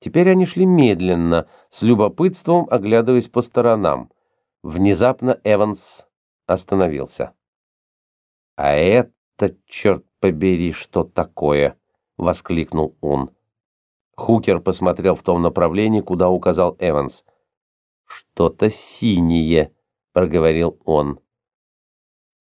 Теперь они шли медленно, с любопытством оглядываясь по сторонам. Внезапно Эванс остановился. «А это, черт побери, что такое?» — воскликнул он. Хукер посмотрел в том направлении, куда указал Эванс. «Что-то синее», — проговорил он.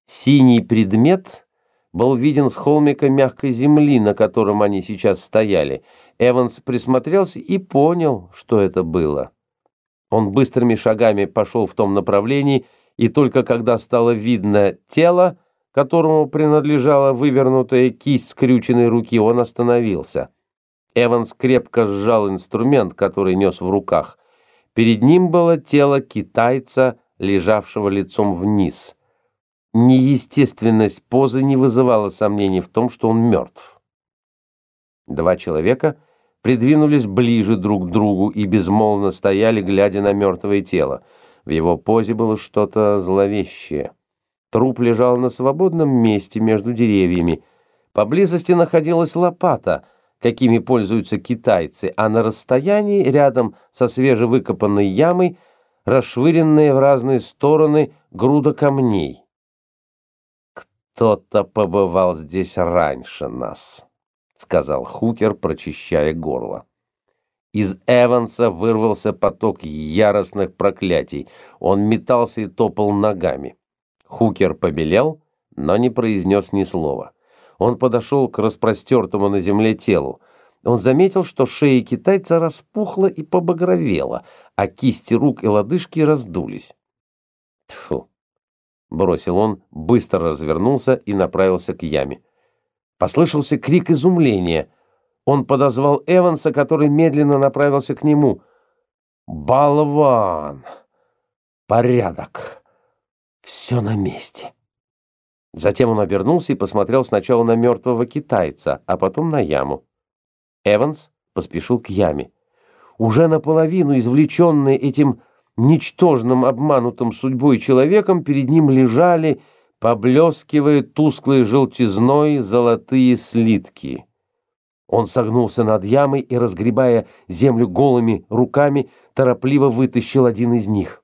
Синий предмет был виден с холмика мягкой земли, на котором они сейчас стояли. Эванс присмотрелся и понял, что это было. Он быстрыми шагами пошел в том направлении, и только когда стало видно тело, которому принадлежала вывернутая кисть скрюченной руки, он остановился. Эванс крепко сжал инструмент, который нес в руках. Перед ним было тело китайца, лежавшего лицом вниз. Неестественность позы не вызывала сомнений в том, что он мертв. Два человека придвинулись ближе друг к другу и безмолвно стояли, глядя на мертвое тело. В его позе было что-то зловещее. Труп лежал на свободном месте между деревьями. Поблизости находилась лопата, какими пользуются китайцы, а на расстоянии, рядом со свежевыкопанной ямой, расшвыренная в разные стороны груда камней. «Кто-то побывал здесь раньше нас», — сказал Хукер, прочищая горло. Из Эванса вырвался поток яростных проклятий. Он метался и топал ногами. Хукер побелел, но не произнес ни слова. Он подошел к распростертому на земле телу. Он заметил, что шея китайца распухла и побагровела, а кисти рук и лодыжки раздулись. Тфу! Бросил он, быстро развернулся и направился к яме. Послышался крик изумления. Он подозвал Эванса, который медленно направился к нему. «Болван! Порядок! Все на месте!» Затем он обернулся и посмотрел сначала на мертвого китайца, а потом на яму. Эванс поспешил к яме. Уже наполовину извлеченный этим ничтожным обманутым судьбой человеком перед ним лежали, поблескивая тусклой желтизной, золотые слитки. Он согнулся над ямой и, разгребая землю голыми руками, торопливо вытащил один из них.